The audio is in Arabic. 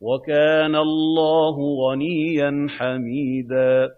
وَكَانَ اللَّهُ غَنِيًّا حَمِيدًا